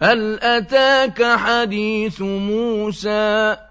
هَلْ أَتَاكَ حَدِيثُ مُوسَىٰ؟